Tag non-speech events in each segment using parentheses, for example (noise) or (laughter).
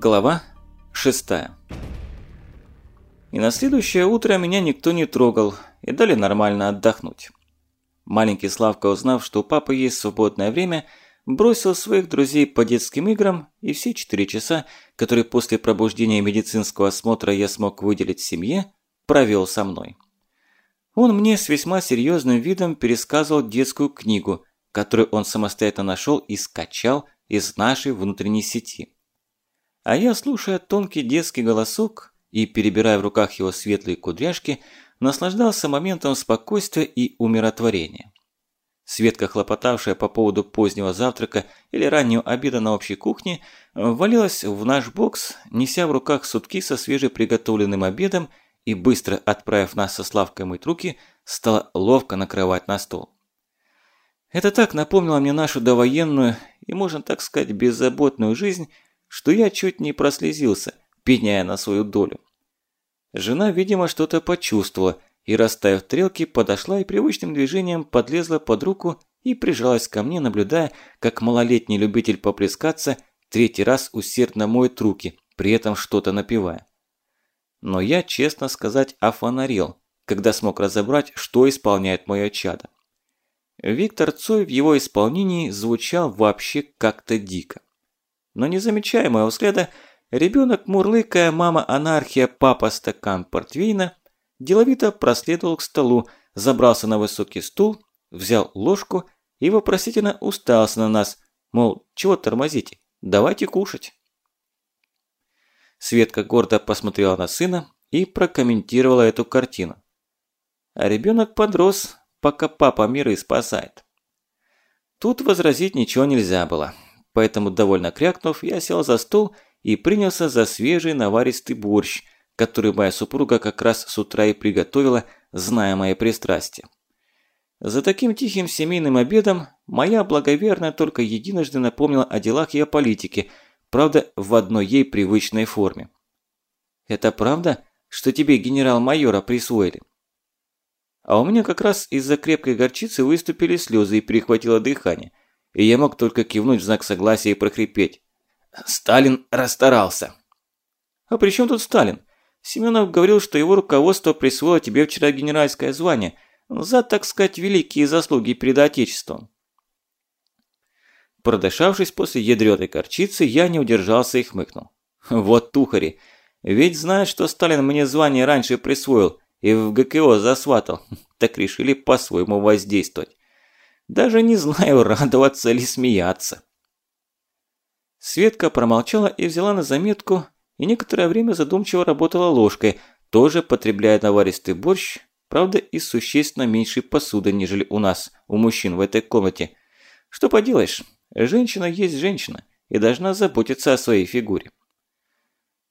Глава 6 И на следующее утро меня никто не трогал и дали нормально отдохнуть. Маленький Славка, узнав, что у папы есть свободное время, бросил своих друзей по детским играм и все четыре часа, которые после пробуждения медицинского осмотра я смог выделить семье, провел со мной. Он мне с весьма серьезным видом пересказывал детскую книгу, которую он самостоятельно нашел и скачал из нашей внутренней сети. А я, слушая тонкий детский голосок и перебирая в руках его светлые кудряшки, наслаждался моментом спокойствия и умиротворения. Светка, хлопотавшая по поводу позднего завтрака или раннего обеда на общей кухне, ввалилась в наш бокс, неся в руках сутки со свежеприготовленным обедом и, быстро отправив нас со Славкой мыть руки, стала ловко накрывать на стол. Это так напомнило мне нашу довоенную и, можно так сказать, беззаботную жизнь, что я чуть не прослезился, пеняя на свою долю. Жена, видимо, что-то почувствовала и, расставив трелки, подошла и привычным движением подлезла под руку и прижалась ко мне, наблюдая, как малолетний любитель поплескаться третий раз усердно моет руки, при этом что-то напивая. Но я, честно сказать, офонарел, когда смог разобрать, что исполняет мое чадо. Виктор Цой в его исполнении звучал вообще как-то дико но не замечая моего взгляда, ребенок, мурлыкая «мама анархия, папа стакан портвейна», деловито проследовал к столу, забрался на высокий стул, взял ложку и вопросительно уставился на нас, мол, чего тормозите, давайте кушать. Светка гордо посмотрела на сына и прокомментировала эту картину. А ребенок подрос, пока папа миры спасает. Тут возразить ничего нельзя было поэтому, довольно крякнув, я сел за стол и принялся за свежий наваристый борщ, который моя супруга как раз с утра и приготовила, зная мои пристрастия. За таким тихим семейным обедом моя благоверная только единожды напомнила о делах и о политике, правда, в одной ей привычной форме. «Это правда, что тебе генерал-майора присвоили?» А у меня как раз из-за крепкой горчицы выступили слезы и перехватило дыхание – и я мог только кивнуть в знак согласия и прохрипеть. Сталин расстарался. А при чем тут Сталин? Семенов говорил, что его руководство присвоило тебе вчера генеральское звание за, так сказать, великие заслуги перед Отечеством. Продышавшись после ядреной горчицы, я не удержался и хмыкнул. Вот тухари. Ведь знают, что Сталин мне звание раньше присвоил и в ГКО засватал. Так решили по-своему воздействовать. Даже не знаю, (laughs) радоваться или смеяться. Светка промолчала и взяла на заметку, и некоторое время задумчиво работала ложкой, тоже потребляя наваристый борщ, правда из существенно меньшей посуды, нежели у нас, у мужчин в этой комнате. Что поделаешь, женщина есть женщина и должна заботиться о своей фигуре.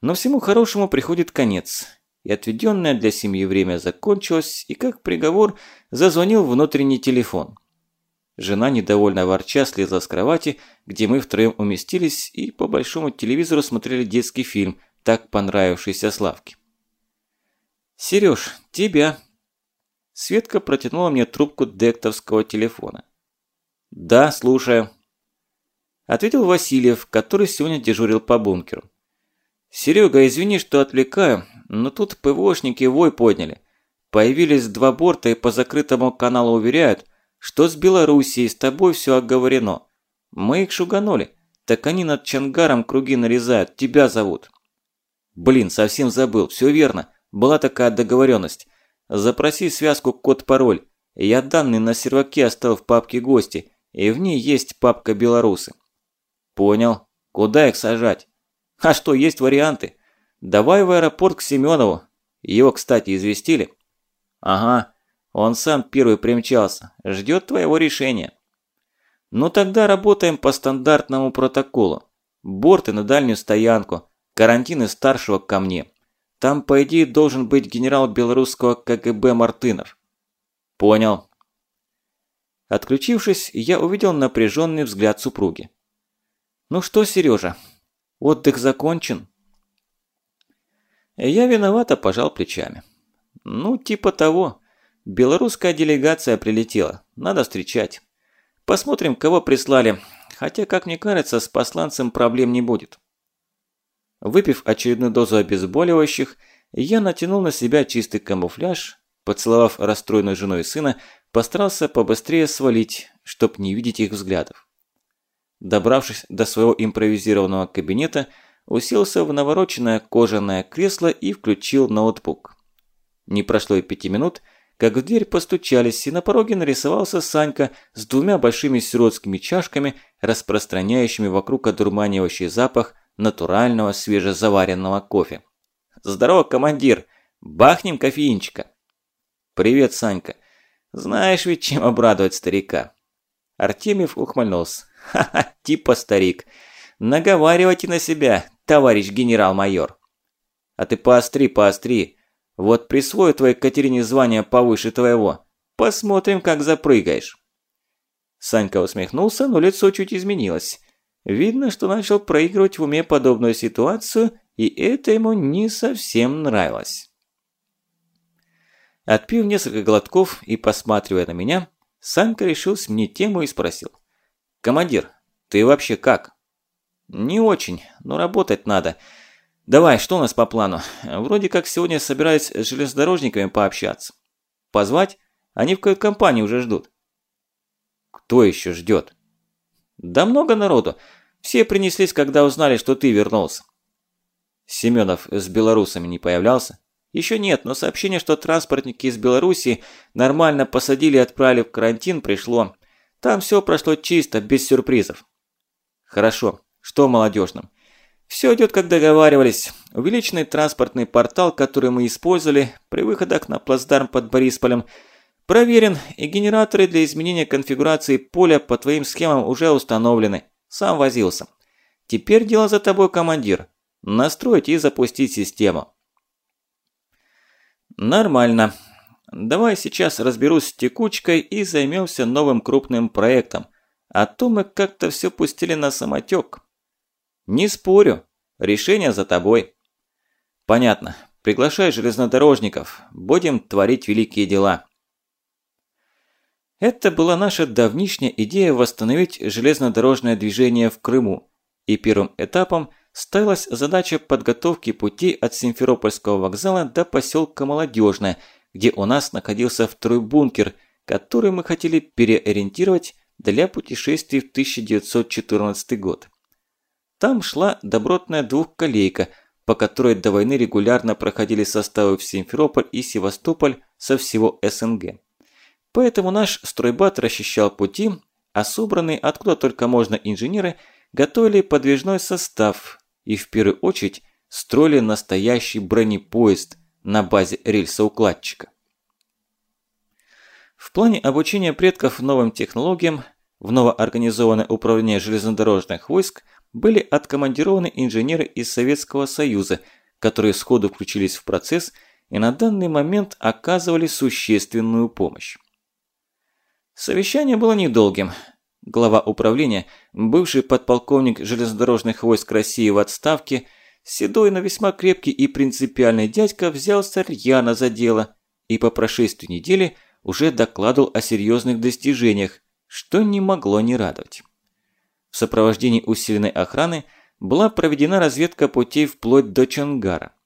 Но всему хорошему приходит конец, и отведенное для семьи время закончилось, и как приговор зазвонил внутренний телефон. Жена, недовольно ворча, слезла с кровати, где мы втроем уместились и по большому телевизору смотрели детский фильм, так понравившийся Славке. «Серёж, тебя!» Светка протянула мне трубку дектовского телефона. «Да, слушаю», – ответил Васильев, который сегодня дежурил по бункеру. «Серега, извини, что отвлекаю, но тут ПВОшники вой подняли. Появились два борта и по закрытому каналу уверяют, что с Белоруссией с тобой все оговорено. Мы их шуганули, так они над Чангаром круги нарезают, тебя зовут. Блин, совсем забыл, все верно, была такая договоренность. Запроси связку код-пароль. Я данные на серваке оставил в папке гости, и в ней есть папка белорусы. Понял. Куда их сажать? А что, есть варианты? Давай в аэропорт к Семенову. Его, кстати, известили? Ага, он сам первый примчался, ждет твоего решения. Ну тогда работаем по стандартному протоколу. Борты на дальнюю стоянку, карантины старшего ко мне. Там, по идее, должен быть генерал белорусского КГБ Мартынов. Понял. Отключившись, я увидел напряженный взгляд супруги. Ну что, Сережа, отдых закончен? Я виновато пожал плечами. Ну, типа того. Белорусская делегация прилетела. Надо встречать. Посмотрим, кого прислали. Хотя, как мне кажется, с посланцем проблем не будет. Выпив очередную дозу обезболивающих, я натянул на себя чистый камуфляж, поцеловав расстроенную жену и сына, постарался побыстрее свалить, чтоб не видеть их взглядов. Добравшись до своего импровизированного кабинета, уселся в навороченное кожаное кресло и включил ноутбук. Не прошло и пяти минут, как в дверь постучались, и на пороге нарисовался Санька с двумя большими сиротскими чашками, распространяющими вокруг одурманивающий запах натурального свежезаваренного кофе. «Здорово, командир! Бахнем кофеинчика!» «Привет, Санька! Знаешь ведь, чем обрадовать старика?» Артемьев ухмыльнулся. «Ха-ха, типа старик! Наговаривайте на себя, товарищ генерал-майор!» «А ты поостри, поостри! Вот присвою твоей Катерине звание повыше твоего. Посмотрим, как запрыгаешь». Санька усмехнулся, но лицо чуть изменилось. Видно, что начал проигрывать в уме подобную ситуацию, и это ему не совсем нравилось. Отпив несколько глотков и посматривая на меня, Санька решил сменить тему и спросил. «Командир, ты вообще как?» «Не очень, но работать надо. Давай, что у нас по плану? Вроде как сегодня собираюсь с железнодорожниками пообщаться. Позвать? Они в компании уже ждут». «Кто еще ждет?» «Да много народу. Все принеслись, когда узнали, что ты вернулся». Семенов с белорусами не появлялся? Еще нет, но сообщение, что транспортники из Беларуси нормально посадили и отправили в карантин, пришло. Там все прошло чисто, без сюрпризов. Хорошо. Что молодежным? Все идет, как договаривались. Увеличенный транспортный портал, который мы использовали при выходах на плацдарм под Борисполем, проверен, и генераторы для изменения конфигурации поля по твоим схемам уже установлены. Сам возился. Теперь дело за тобой, командир. Настроить и запустить систему. Нормально. Давай сейчас разберусь с текучкой и займемся новым крупным проектом. А то мы как-то все пустили на самотек. Не спорю. Решение за тобой. Понятно. Приглашай железнодорожников. Будем творить великие дела. Это была наша давнишняя идея восстановить железнодорожное движение в Крыму. И первым этапом – ставилась задача подготовки пути от Симферопольского вокзала до поселка Молодежное, где у нас находился второй бункер, который мы хотели переориентировать для путешествий в 1914 год. Там шла добротная двухколейка, по которой до войны регулярно проходили составы в Симферополь и Севастополь со всего СНГ. Поэтому наш стройбат расчищал пути, а собранные откуда только можно инженеры готовили подвижной состав, и в первую очередь строили настоящий бронепоезд на базе рельсоукладчика. В плане обучения предков новым технологиям в новоорганизованное управление железнодорожных войск были откомандированы инженеры из Советского Союза, которые сходу включились в процесс и на данный момент оказывали существенную помощь. Совещание было недолгим, Глава управления, бывший подполковник железнодорожных войск России в отставке, седой, но весьма крепкий и принципиальный дядька взялся рьяно за дело и по прошествии недели уже докладывал о серьезных достижениях, что не могло не радовать. В сопровождении усиленной охраны была проведена разведка путей вплоть до Чангара.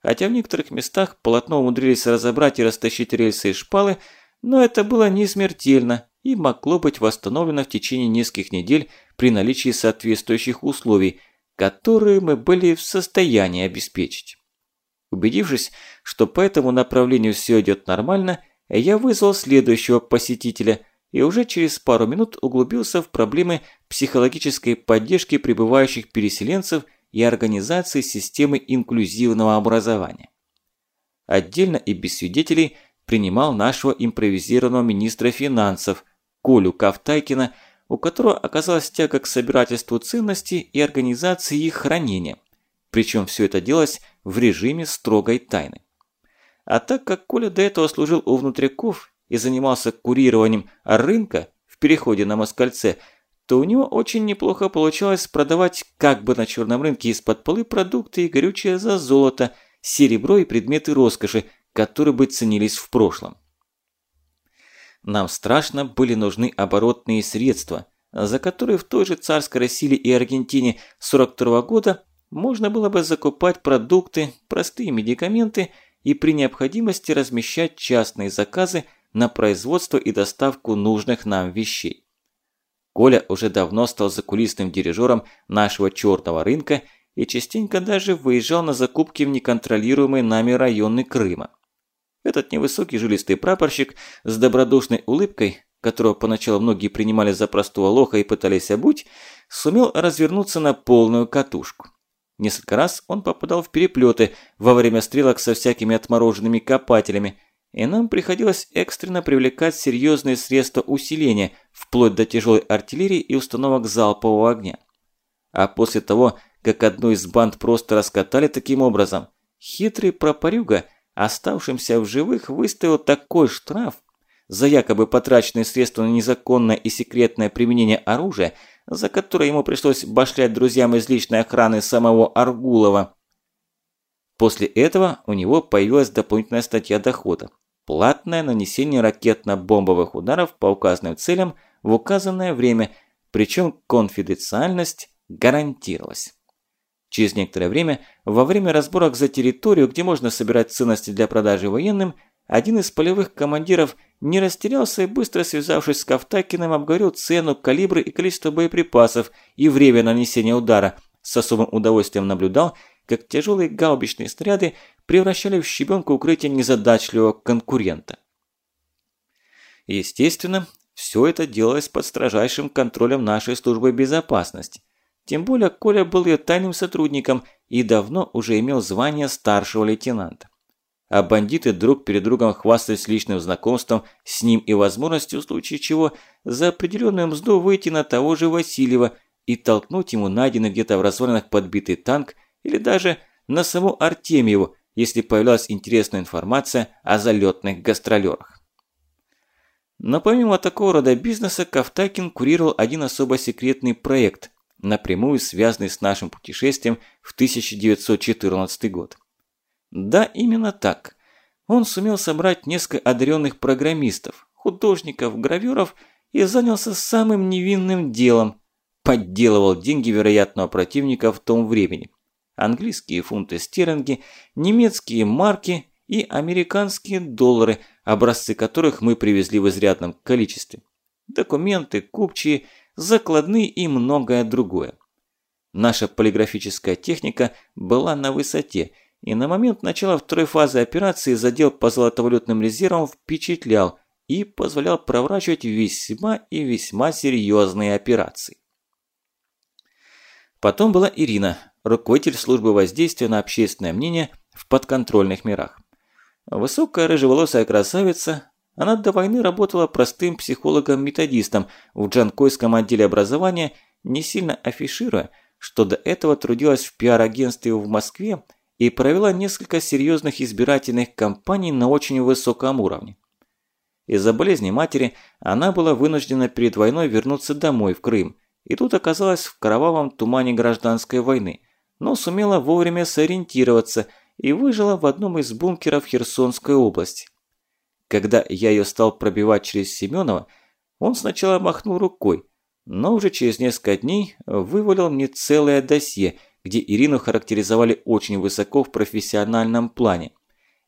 Хотя в некоторых местах полотно умудрились разобрать и растащить рельсы и шпалы, но это было не смертельно и могло быть восстановлено в течение нескольких недель при наличии соответствующих условий, которые мы были в состоянии обеспечить. Убедившись, что по этому направлению все идет нормально, я вызвал следующего посетителя и уже через пару минут углубился в проблемы психологической поддержки прибывающих переселенцев и организации системы инклюзивного образования. Отдельно и без свидетелей принимал нашего импровизированного министра финансов, Колю Кавтайкина, у которого оказалась тяга к собирательству ценностей и организации их хранения. Причем все это делалось в режиме строгой тайны. А так как Коля до этого служил у внутряков и занимался курированием рынка в переходе на Москальце, то у него очень неплохо получалось продавать как бы на черном рынке из-под полы продукты и горючее за золото, серебро и предметы роскоши, которые бы ценились в прошлом. Нам страшно были нужны оборотные средства, за которые в той же царской России и Аргентине 42 -го года можно было бы закупать продукты, простые медикаменты и при необходимости размещать частные заказы на производство и доставку нужных нам вещей. Коля уже давно стал закулисным дирижером нашего черного рынка и частенько даже выезжал на закупки в неконтролируемый нами районы Крыма. Этот невысокий жилистый прапорщик с добродушной улыбкой, которого поначалу многие принимали за простого лоха и пытались обуть, сумел развернуться на полную катушку. Несколько раз он попадал в переплеты во время стрелок со всякими отмороженными копателями, и нам приходилось экстренно привлекать серьезные средства усиления, вплоть до тяжелой артиллерии и установок залпового огня. А после того, как одну из банд просто раскатали таким образом, хитрый пропорюга – оставшимся в живых выставил такой штраф за якобы потраченные средства на незаконное и секретное применение оружия, за которое ему пришлось башлять друзьям из личной охраны самого Аргулова. После этого у него появилась дополнительная статья дохода – платное нанесение ракетно-бомбовых ударов по указанным целям в указанное время, причем конфиденциальность гарантировалась. Через некоторое время, во время разборок за территорию, где можно собирать ценности для продажи военным, один из полевых командиров не растерялся и быстро связавшись с Ковтакиным, обговорил цену, калибры и количество боеприпасов и время нанесения удара. С особым удовольствием наблюдал, как тяжелые гаубичные снаряды превращали в щебенку укрытие незадачливого конкурента. Естественно, все это делалось под строжайшим контролем нашей службы безопасности. Тем более Коля был ее тайным сотрудником и давно уже имел звание старшего лейтенанта. А бандиты друг перед другом хвастались личным знакомством с ним и возможностью, в случае чего, за определенную мзду выйти на того же Васильева и толкнуть ему найденный где-то в развалинах подбитый танк или даже на саму Артемьеву, если появлялась интересная информация о залетных гастролерах. Но помимо такого рода бизнеса, Ковтакин курировал один особо секретный проект, напрямую связанный с нашим путешествием в 1914 год. Да, именно так. Он сумел собрать несколько одаренных программистов, художников, гравюров и занялся самым невинным делом. Подделывал деньги вероятного противника в том времени. Английские фунты стерлинги, немецкие марки и американские доллары, образцы которых мы привезли в изрядном количестве. Документы, купчие – закладные и многое другое. Наша полиграфическая техника была на высоте, и на момент начала второй фазы операции задел по золотовалютным резервам впечатлял и позволял проворачивать весьма и весьма серьезные операции. Потом была Ирина, руководитель службы воздействия на общественное мнение в подконтрольных мирах. Высокая рыжеволосая красавица, она до войны работала простым психологом-методистом в Джанкойском отделе образования, не сильно афишируя, что до этого трудилась в пиар-агентстве в Москве и провела несколько серьезных избирательных кампаний на очень высоком уровне. Из-за болезни матери она была вынуждена перед войной вернуться домой, в Крым, и тут оказалась в кровавом тумане гражданской войны, но сумела вовремя сориентироваться и выжила в одном из бункеров Херсонской области. Когда я ее стал пробивать через Семенова, он сначала махнул рукой, но уже через несколько дней вывалил мне целое досье, где Ирину характеризовали очень высоко в профессиональном плане.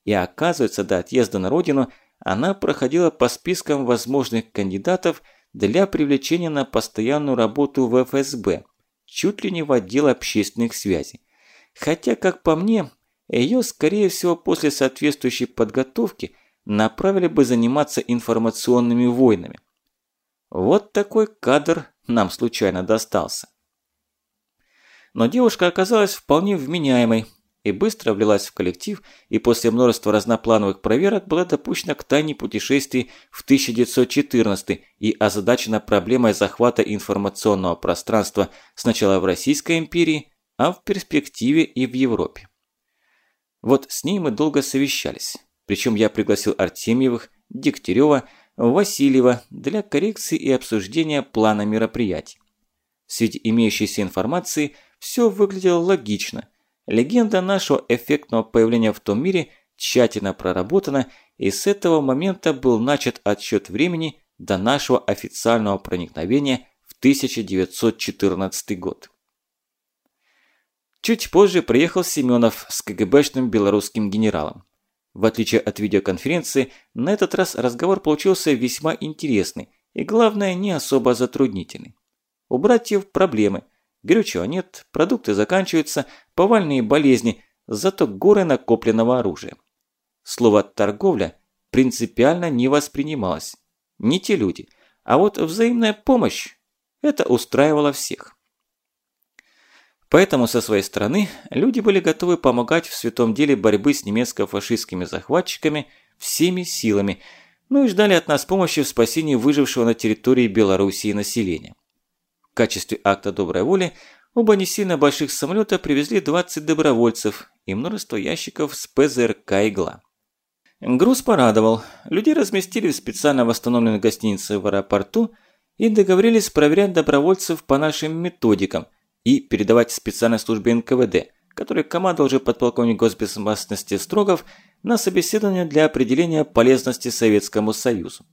И оказывается, до отъезда на родину она проходила по спискам возможных кандидатов для привлечения на постоянную работу в ФСБ, чуть ли не в отдел общественных связей. Хотя, как по мне, ее, скорее всего, после соответствующей подготовки – направили бы заниматься информационными войнами. Вот такой кадр нам случайно достался. Но девушка оказалась вполне вменяемой и быстро влилась в коллектив, и после множества разноплановых проверок была допущена к тайне путешествий в 1914 и озадачена проблемой захвата информационного пространства сначала в Российской империи, а в перспективе и в Европе. Вот с ней мы долго совещались. Причем я пригласил Артемьевых, Дегтярева, Васильева для коррекции и обсуждения плана мероприятий. Свете имеющейся информации все выглядело логично. Легенда нашего эффектного появления в том мире тщательно проработана, и с этого момента был начат отсчет времени до нашего официального проникновения в 1914 год. Чуть позже приехал Семенов с КГБшным белорусским генералом. В отличие от видеоконференции, на этот раз разговор получился весьма интересный и, главное, не особо затруднительный. У братьев проблемы. Горючего нет, продукты заканчиваются, повальные болезни, зато горы накопленного оружия. Слово «торговля» принципиально не воспринималось. Не те люди. А вот взаимная помощь – это устраивало всех. Поэтому со своей стороны люди были готовы помогать в святом деле борьбы с немецко-фашистскими захватчиками всеми силами, ну и ждали от нас помощи в спасении выжившего на территории Белоруссии населения. В качестве акта доброй воли оба не сильно больших самолета привезли 20 добровольцев и множество ящиков с ПЗРК «Игла». Груз порадовал. Людей разместили в специально восстановленной гостинице в аэропорту и договорились проверять добровольцев по нашим методикам – и передавать специальной службе НКВД, которой командовал уже подполковник госбезопасности Строгов на собеседование для определения полезности Советскому Союзу.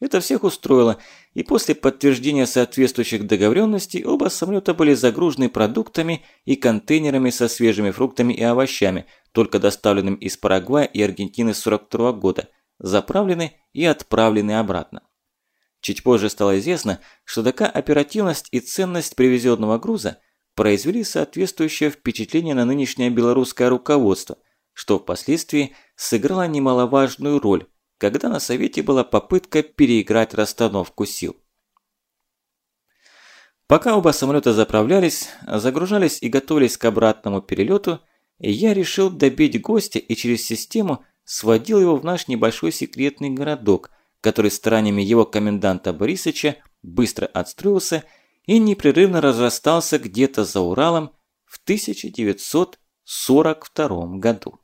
Это всех устроило, и после подтверждения соответствующих договоренностей оба самолета были загружены продуктами и контейнерами со свежими фруктами и овощами, только доставленным из Парагвая и Аргентины с 42 года, заправлены и отправлены обратно. Чуть позже стало известно, что такая оперативность и ценность привезенного груза произвели соответствующее впечатление на нынешнее белорусское руководство, что впоследствии сыграло немаловажную роль, когда на Совете была попытка переиграть расстановку сил. Пока оба самолета заправлялись, загружались и готовились к обратному перелету, я решил добить гостя и через систему сводил его в наш небольшой секретный городок – который стараниями его коменданта Борисыча быстро отстроился и непрерывно разрастался где-то за Уралом в 1942 году.